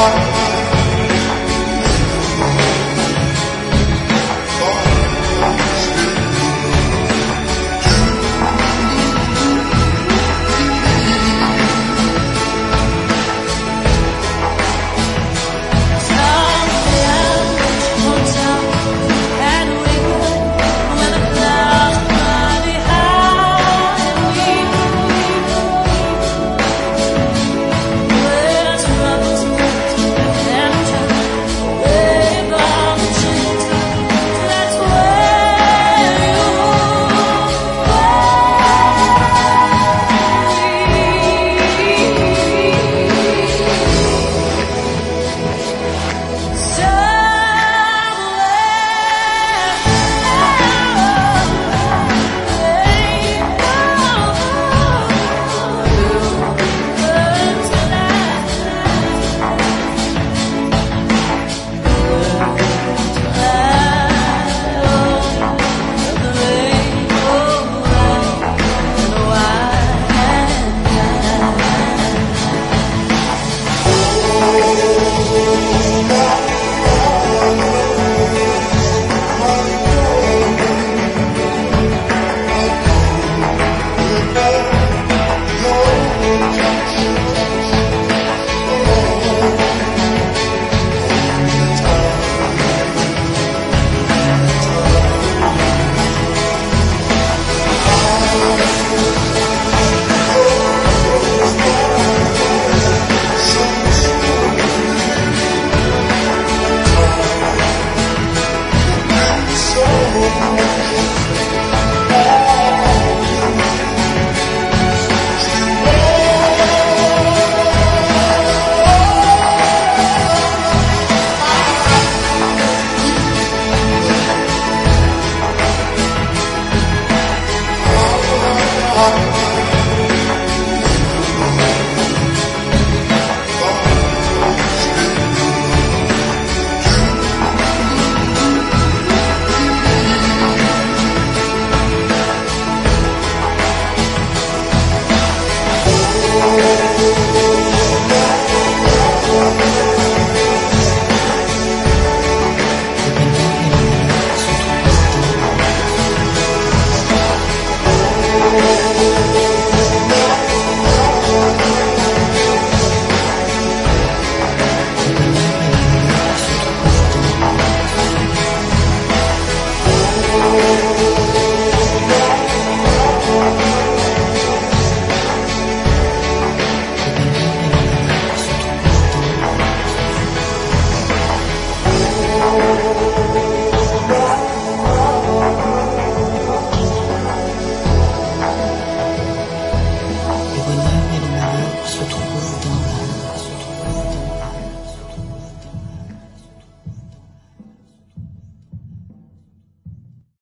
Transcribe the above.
heart.